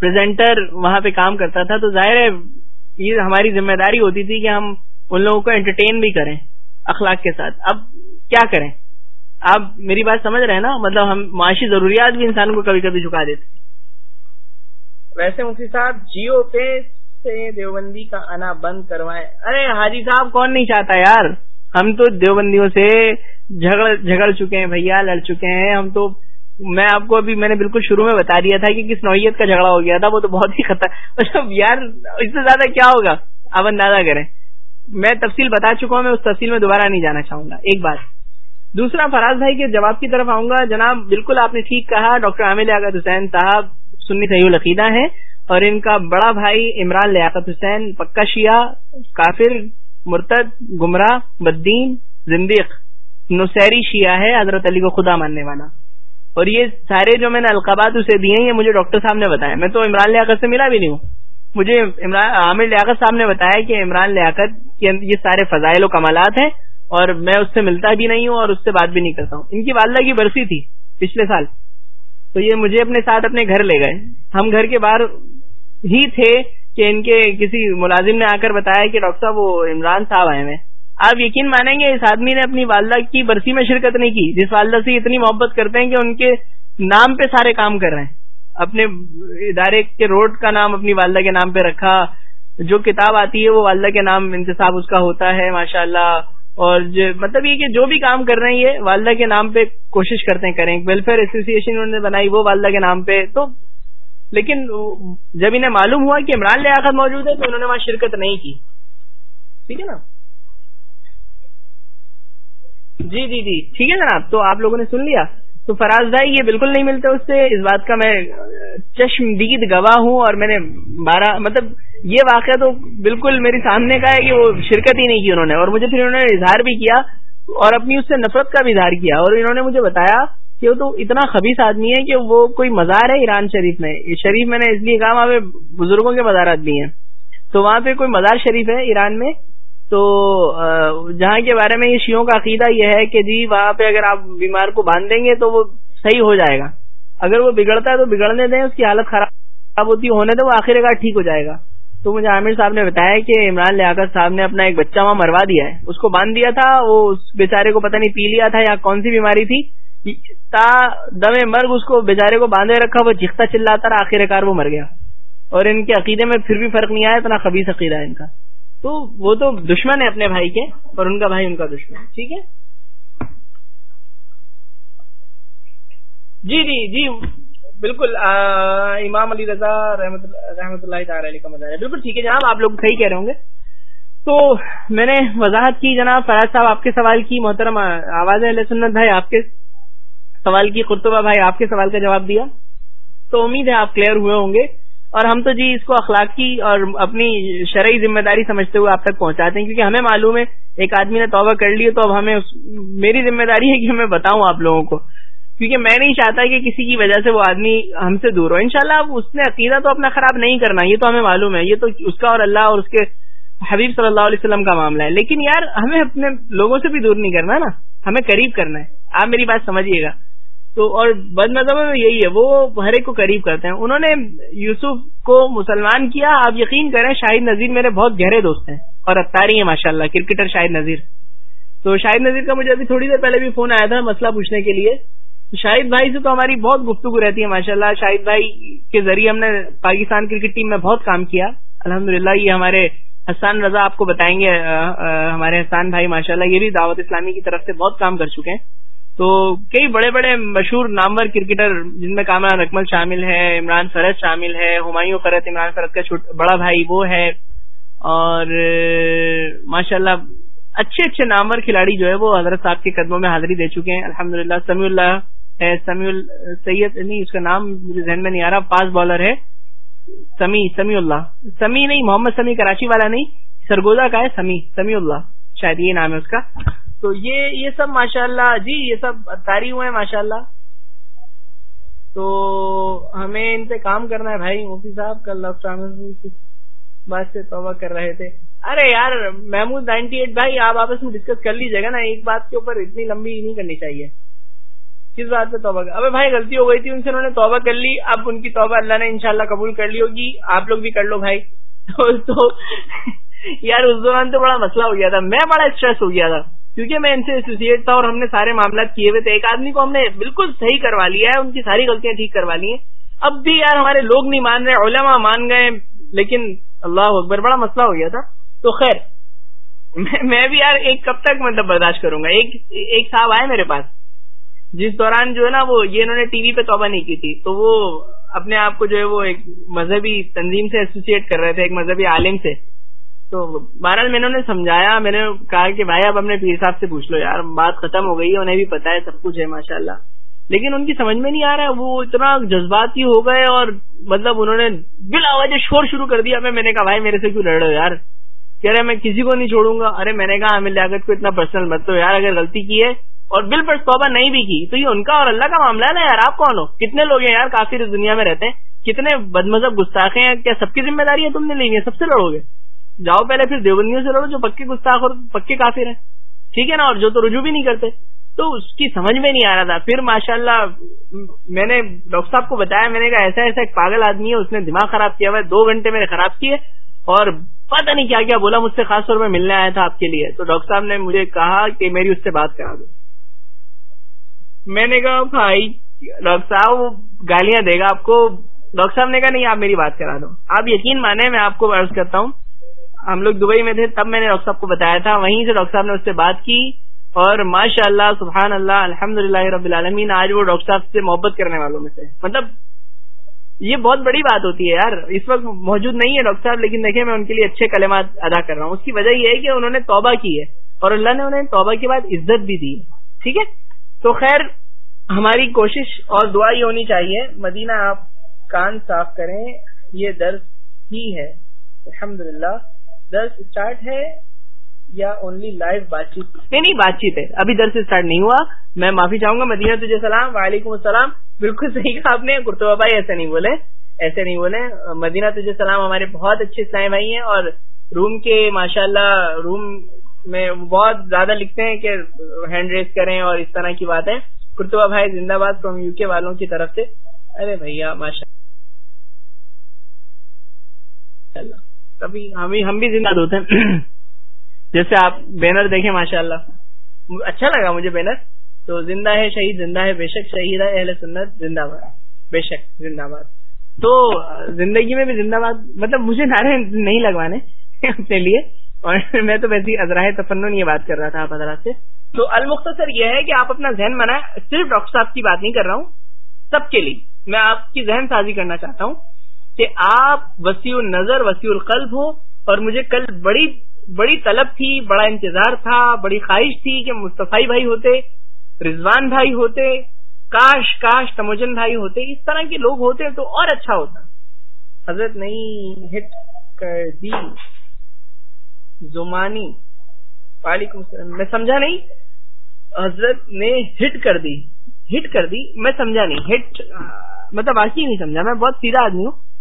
presenter وہاں پہ کام کرتا تھا، تو ظاہر ہے یہ ہماری ذمہ داری ہوتی تھی کہ ہم ان لوگوں کو انٹرٹین بھی کریں اخلاق کے ساتھ۔ اب کیا کریں؟ آپ میری بات سمجھ رہے ہیں نا؟ مطلب ہم معاشی ضروریات بھی انسان کو کبھی کبھی جھکا دیتے۔ ویسے مفتی صاحب، جیو پے سے دیوبندی کا آنا بند کروائے ارے حاجی صاحب، کون نہیں چاہتا یار؟ ہم تو دیوبندیوں سے جھگڑ جھگڑ چکے ہیں بھیا، لڑ چکے ہیں۔ ہم تو، میں آپ کو ابھی میں نے بالکل شروع میں بتا دیا تھا کہ کس نوعیت کا جھگڑا ہو گیا تھا، وہ تو بہت ہی خطرہ مطلب یار، اس سے زیادہ کیا ہوگا؟ آپ اندازہ کریں۔ میں تفصیل بتا چکا ہوں، میں اس تفصیل میں دوبارہ نہیں جانا چاہوں گا۔ ایک بات۔ دوسرا فراز بھائی کے جواب کی طرف آؤں گا۔ جناب، بالکل آپ نے ٹھیک کہا، ڈاکٹر عامر لیاقت حسین صاحب سنی صحیح العقیدہ ہیں۔ اور ان کا بڑا بھائی عمران لیاقت حسین، پکا شیعہ، کافر، مرتد، گمراہ بدین زندیق، نصیری شیعہ ہے، حضرت علی کو خدا ماننے والا۔ اور یہ سارے جو میں نے القابات اسے دیے یہ مجھے ڈاکٹر صاحب نے بتایا۔ میں تو عمران لیاقت سے ملا بھی نہیں ہوں۔ مجھے عمران، عامر لیاقت صاحب نے بتایا کہ عمران لیاقت کے یہ سارے فضائل و کمالات ہیں اور میں اس سے ملتا بھی نہیں ہوں اور اس سے بات بھی نہیں کرتا ہوں۔ ان کی والدہ کی برسی تھی پچھلے سال۔ تو یہ مجھے اپنے ساتھ اپنے گھر لے گئے۔ ہم گھر کے باہر ہی تھے کہ ان کے کسی ملازم نے آ کر بتایا کہ ڈاکٹر صاحب، وہ عمران صاحب آئے ہیں آپ یقین مانیں گے، اس آدمی نے اپنی والدہ کی برسی میں شرکت نہیں کی، جس والدہ سے اتنی محبت کرتے ہیں کہ ان کے نام پہ سارے کام کر رہے ہیں۔ اپنے ادارے کے روڈ کا نام اپنی والدہ کے نام پہ رکھا، جو کتاب آتی ہے وہ والدہ کے نام انتصاب اس کا ہوتا ہے ماشاء اللہ اور مطلب یہ کہ جو بھی کام کر رہے ہیں والدہ کے نام پہ کوشش کرتے ہیں کریں۔ ویلفیئر ایسوسیشن انہوں نے بنائی، وہ والدہ کے نام پہ۔ تو لیکن جب انہیں معلوم ہوا کہ عمران لیاقت موجود ہے تو انہوں نے وہاں شرکت نہیں کی۔ ٹھیک ہے نا؟ جی جی جی۔ ٹھیک ہے جناب، تو آپ لوگوں نے سن لیا؟ تو فراز بھائی یہ بالکل نہیں ملتے اس سے۔ اس بات کا میں چشمدید گواہ ہوں اور میں نے بارہ مطلب یہ واقعہ تو بالکل میری سامنے کا ہے کہ وہ شرکت ہی نہیں کی انہوں نے۔ اور مجھے پھر انہوں نے اظہار بھی کیا اور اپنی اس سے نفرت کا بھی اظہار کیا۔ اور انہوں نے مجھے بتایا کہ وہ تو اتنا خبیص آدمی ہے کہ وہ کوئی مزار ہے ایران شریف میں۔ شریف میں نے اس لیے کہا، وہاں پہ بزرگوں کے مزارات بھی ہیں۔ تو وہاں پہ کوئی مزار شریف ہے ایران میں؟ تو جہاں کے بارے میں یہ شیوں کا عقیدہ یہ ہے کہ جی وہاں پہ اگر آپ بیمار کو باندھ دیں گے تو وہ صحیح ہو جائے گا۔ اگر وہ بگڑتا ہے تو بگڑنے دیں، اس کی حالت خراب ہوتی ہونے دیں، وہ آخر کار ٹھیک ہو جائے گا۔ تو مجھے عامر صاحب نے بتایا کہ عمران لیاقت صاحب نے اپنا ایک بچہ وہاں مروا دیا ہے۔ اس کو باندھ دیا تھا، وہ اس بیچارے کو پتہ نہیں پی لیا تھا یا کون سی بیماری تھی۔ تا دم مرگ اس کو بیچارے کو باندھے رکھا، وہ چیختا چلاتا رہا، آخر کار وہ مر گیا۔ اور ان کے عقیدے میں پھر بھی فرق نہیں آیا، اتنا خبیص عقیدہ ہے ان کا۔ تو وہ تو دشمن ہے اپنے بھائی کے اور ان کا بھائی ان کا دشمن ٹھیک ہے؟ جی جی جی بالکل امام علی رضا رحمۃ اللہ تعالی علیہ کا مزہ بالکل ٹھیک ہے جناب، آپ لوگ صحیح کہہ رہے ہوں گے۔ تو میں نے وضاحت کی جناب فراز صاحب آپ کے سوال کی، محترم آواز علیہ سنت بھائی آپ کے سوال کی، قرطبہ بھائی آپ کے سوال کا جواب دیا۔ تو امید ہے آپ کلیئر ہوئے ہوں گے۔ اور ہم تو جی اس کو اخلاقی اور اپنی شرعی ذمہ داری سمجھتے ہوئے آپ تک پہنچاتے ہیں، کیونکہ ہمیں معلوم ہے ایک آدمی نے توبہ کر لی تو اب ہمیں میری ذمہ داری ہے کہ میں بتاؤں آپ لوگوں کو۔ کیونکہ میں نہیں چاہتا کہ کسی کی وجہ سے وہ آدمی ہم سے دور ہو۔ انشاءاللہ اب اس نے عقیدہ تو اپنا خراب نہیں کرنا، یہ تو ہمیں معلوم ہے۔ یہ تو اس کا اور اللہ اور اس کے حبیب صلی اللہ علیہ وسلم کا معاملہ ہے۔ لیکن یار، ہمیں اپنے لوگوں سے بھی دور نہیں کرنا نا، ہمیں قریب کرنا ہے۔ آپ میری بات سمجھیے گا۔ تو اور بد مذہب میں یہی ہے، وہ ہر ایک کو قریب کرتے ہیں۔ انہوں نے یوسف کو مسلمان کیا، آپ یقین کریں شاہد نذیر میرے بہت گہرے دوست ہیں اور اتاری ہیں ماشاء اللہ کرکٹر شاہد نذیر۔ تو شاہد نذیر کا مجھے ابھی تھوڑی دیر پہلے بھی فون آیا تھا مسئلہ پوچھنے کے لیے۔ شاہد بھائی سے تو ہماری بہت گفتگو رہتی ہے ماشاء اللہ شاہد بھائی کے ذریعے ہم نے پاکستان کرکٹ ٹیم میں بہت کام کیا۔ الحمد یہ ہمارے حسان رضا آپ کو بتائیں گے۔ ہمارے حسان بھائی ماشاء اللہ یہ بھی دعوت اسلامی کی طرف سے بہت کام کر چکے ہیں۔ تو کئی بڑے بڑے مشہور نامور کرکٹر جن میں کامران رکمل شامل ہے عمران فرد شامل ہے ہمایوں فرت عمران فرد کا بڑا بھائی وہ ہے۔ اور ماشاء اللہ اچھے اچھے نامور کھلاڑی جو ہے وہ حضرت صاحب کے قدموں میں حاضری دے چکے ہیں۔ الحمد للہ سمیع اللہ ہے سمیع سید، نہیں، اس کا نام مجھے ذہن میں نہیں آ رہا فاسٹ بالر ہے۔ سمی سمی اللہ۔ سمی نہیں، محمد سمی کراچی والا نہیں سرگوزا کا ہے سمی سمی اللہ۔ شاید یہ نام ہے اس کا۔ تو یہ یہ سب ماشاء اللہ جی یہ سب تاری ہوئے ہیں ماشاء اللہ تو ہمیں ان پہ کام کرنا ہے بھائی، مفتی صاحب، کل بات سے توبہ کر رہے تھے۔ ارے یار، محمود نائنٹی ایٹ، بھائی، آپ آپس میں ڈسکس کر لیجیے گا نا، ایک بات کے اوپر اتنی لمبی نہیں کرنی چاہیے۔ کس بات پہ توبہ ابھی بھائی، غلطی ہو گئی تھی، ان سے انہوں نے توبہ کر لی، اب ان کی توبہ اللہ نے انشاءاللہ قبول کر لی ہوگی۔ آپ لوگ بھی کر لو بھائی۔ [LAUGHS] تو یار، اس دوران تو بڑا مسئلہ ہو گیا تھا، میں بڑا اسٹریس ہو گیا تھا۔ کیونکہ میں ان سے ایسوسیٹ تھا اور ہم نے سارے معاملات کیے ہوئے تھے۔ ایک آدمی کو ہم نے بالکل صحیح کروا لیا ہے، ان کی ساری غلطیاں ٹھیک کروا لی ہیں۔ اب بھی یار ہمارے لوگ نہیں مان رہے، علماء مان گئے، لیکن اللہ اکبر، بڑا مسئلہ ہو گیا تھا۔ تو خیر، میں [LAUGHS] بھی یار ایک کب تک مطلب برداشت کروں گا؟ ایک ایک صاحب آئے میرے پاس۔ جس دوران جو ہے نا وہ یہ انہوں نے ٹی وی پہ توبہ نہیں کی تھی، تو وہ اپنے آپ کو جو ہے وہ ایک مذہبی تنظیم سے ایسوسیٹ کر رہے تھے، ایک مذہبی عالم سے۔ تو بہرحال میں نے سمجھایا، میں نے کہا کہ بھائی آپ اپنے پیر صاحب سے پوچھ لو یار، بات ختم ہو گئی ہے انہیں بھی پتا ہے سب کچھ ہے ماشاء اللہ لیکن ان کی سمجھ میں نہیں آ رہا ہے، وہ اتنا جذباتی ہو گئے اور مطلب انہوں نے بل آواز شور شروع کر دیا۔ میں نے کہا، بھائی میرے سے کیوں لڑ رہے ہو یار؟ کہہ رہے میں کسی کو نہیں چھوڑوں گا۔ ارے میں نے کہا، ہمیں لیاقت کو اتنا پرسنل مت تو یار، اگر غلطی کی ہے۔ اور بل پر توبہ نہیں بھی کی، تو یہ ان کا اور اللہ کا معاملہ ہے نا یار، آپ کون ہو؟ کتنے لوگ ہیں یار کافی دنیا میں رہتے ہیں؟ کتنے بد مذہب گستاخے ہیں؟ کیا سب کی ذمہ داری ہے تم نے لینی ہے سب سے لڑو گے۔ جاؤ پہلے پھر دیوبندیوں سے لڑو جو پکے گستاخ اور پکے کافر ہیں۔ ٹھیک ہے نا؟ اور جو تو رجوع بھی نہیں کرتے۔ تو اس کی سمجھ میں نہیں آ رہا تھا۔ پھر ماشاء اللہ میں نے ڈاکٹر صاحب کو بتایا، میں نے کہا ایسا ایسا ایک پاگل آدمی ہے، اس نے دماغ خراب کیا ہوا ہے، دو گھنٹے میں نے خراب کیے اور پتہ نہیں کیا کیا بولا، مجھ سے خاص طور پہ ملنے آیا تھا آپ کے لیے۔ تو ڈاکٹر صاحب نے مجھے کہا کہ میری اس سے بات کرا دو۔ میں نے کہا، بھائی، ڈاکٹر صاحب گالیاں دے گا آپ کو۔ ڈاکٹر صاحب نے کہا، نہیں، آپ میری بات کرا دو۔ آپ یقین مانے، میں آپ کو عرض کرتا ہوں ہم لوگ دبئی میں تھے، تب میں نے ڈاکٹر صاحب کو بتایا تھا۔ وہیں سے ڈاکٹر صاحب نے اس سے بات کی اور ماشاء اللہ سبحان اللہ الحمد للہ رب العالمین، آج وہ ڈاکٹر صاحب سے محبت کرنے والوں میں سے۔ مطلب یہ بہت بڑی بات ہوتی ہے یار۔ اس وقت موجود نہیں ہے ڈاکٹر صاحب، لیکن دیکھیں میں ان کے لیے اچھے کلمات ادا کر رہا ہوں۔ اس کی وجہ یہ ہے کہ انہوں نے توبہ کی ہے اور اللہ نے انہیں توبہ کے بعد عزت بھی دی۔ ٹھیک ہے؟ تو خیر، ہماری کوشش اور دعا یہ ہونی چاہیے، مدینہ آپ کان صاف کریں، یہ درس ہی ہے۔ الحمد للہ درس اسٹارٹ ہے یا اونلی لائیو بات چیت نہیں نہیں بات چیت ہے. ابھی درس اسٹارٹ نہیں ہوا. میں معافی چاہوں گا. مدینہ تجھے سلام. وعلیکم السلام. بالکل صحیح کہا آپ نے. کرتوا بھائی ایسے نہیں بولے. ایسے نہیں بولے. مدینہ تجھے سلام. ہمارے بہت اچھے اسلام بھائی ہیں اور روم کے ماشاء اللہ روم میں بہت زیادہ لکھتے ہیں کہ ہینڈ ریس کریں اور اس طرح کی بات ہے بھائی زندہ باد فرام یو کے والوں کی طرف سے. ارے بھیا ماشاء اللہ کبھی ہم بھی زندہ ہوتے ہیں جیسے آپ بینر دیکھیں ماشاء اللہ اچھا لگا مجھے بینر۔ تو زندہ ہے شہید، زندہ ہے بے شک۔ شہید ہے اہل سنت، زندہ باد۔ بے شک، زندہ باد۔ تو زندگی میں بھی زندہ باد۔ مطلب مجھے نعرے نہیں لگوانے اپنے لیے۔ اور میں تو ویسے ازراہ تفنن یہ بات کر رہا تھا آپ حضرات سے۔ تو المختصر یہ ہے کہ آپ اپنا ذہن بنائیں۔ صرف ڈاکٹر صاحب کی بات نہیں کر رہا ہوں، سب کے لیے۔ میں آپ کی ذہن سازی کرنا چاہتا ہوں۔ کہ آپ وسیع النظر، وسیع القلب ہو، اور مجھے کل بڑی بڑی طلب تھی، بڑا انتظار تھا، بڑی خواہش تھی کہ مصطفی بھائی ہوتے، رضوان بھائی ہوتے، کاش کاش تموجن بھائی ہوتے، اس طرح کے لوگ ہوتے تو اور اچھا ہوتا۔ حضرت نہیں ہٹ کر دی۔ زمانی، وعلیکم السلام۔ میں سمجھا نہیں؟ حضرت نے ہٹ کر دی۔ ہٹ کر دی، میں سمجھا نہیں۔ ہٹ مطلب واقعی نہیں سمجھا۔ میں بہت سیدھا آدمی ہوں۔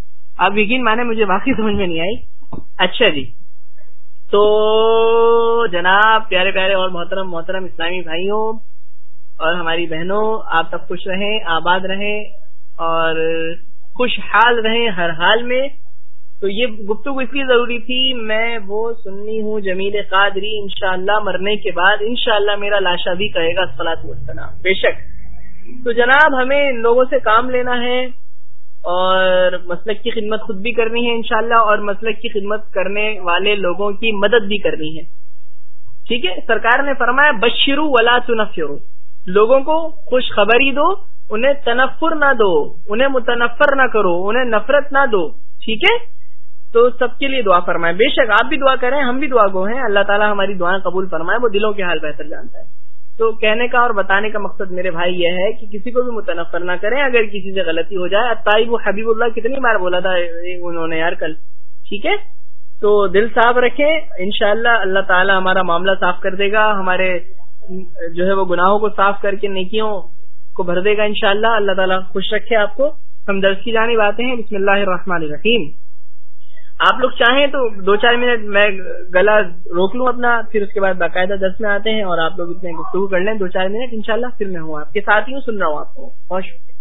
آپ یقین مانے مجھے واقعی سمجھ میں نہیں آئی۔ اچھا جی۔ تو جناب، پیارے پیارے اور محترم محترم اسلامی بھائیوں اور ہماری بہنوں، آپ سب خوش رہیں، آباد رہیں اور خوشحال رہیں ہر حال میں۔ تو یہ گفتگو اس لیے ضروری تھی، میں وہ سننی ہوں جمیل قادری، انشاءاللہ مرنے کے بعد، انشاءاللہ میرا لاشا بھی کہے گا سلاط وسلام بے شک۔ تو جناب، ہمیں ان لوگوں سے کام لینا ہے۔ اور مسلک کی خدمت خود بھی کرنی ہے انشاءاللہ، اور مسلک کی خدمت کرنے والے لوگوں کی مدد بھی کرنی ہے۔ ٹھیک ہے؟ سرکار نے فرمایا، بشرو ولا تنفرو۔ لوگوں کو خوشخبری دو، انہیں تنفر نہ دو، انہیں متنفر نہ کرو، انہیں نفرت نہ دو۔ ٹھیک ہے؟ تو سب کے لیے دعا فرمائے۔ بے شک آپ بھی دعا کریں، ہم بھی دعا گو ہیں۔ اللہ تعالیٰ ہماری دعائیں قبول فرمائے، وہ دلوں کے حال بہتر جانتا ہے۔ تو کہنے کا اور بتانے کا مقصد میرے بھائی یہ ہے کہ کسی کو بھی متنفر نہ کریں، اگر کسی سے غلطی ہو جائے۔ طائب حبیب اللہ کتنی بار بولا تھا انہوں نے یار کل، ٹھیک ہے؟ تو دل صاف رکھیں، انشاءاللہ اللہ اللہ تعالیٰ ہمارا معاملہ صاف کر دے گا، ہمارے جو ہے وہ گناہوں کو صاف کر کے، نیکیوں کو بھر دے گا انشاءاللہ۔ اللہ اللہ تعالیٰ خوش رکھے آپ کو۔ ہم درس کی جانی باتیں ہیں۔ بسم اللہ الرحمن الرحیم۔ آپ لوگ چاہیں تو دو چار منٹ میں گلا روک لوں اپنا، پھر اس کے بعد باقاعدہ درس میں آتے ہیں اور آپ لوگ اتنے گفتگو کر لیں دو چار منٹ، انشاءاللہ پھر میں ہوں آپ کے ساتھ ہی ہوں، سن رہا ہوں آپ کو۔ بہت شکریہ۔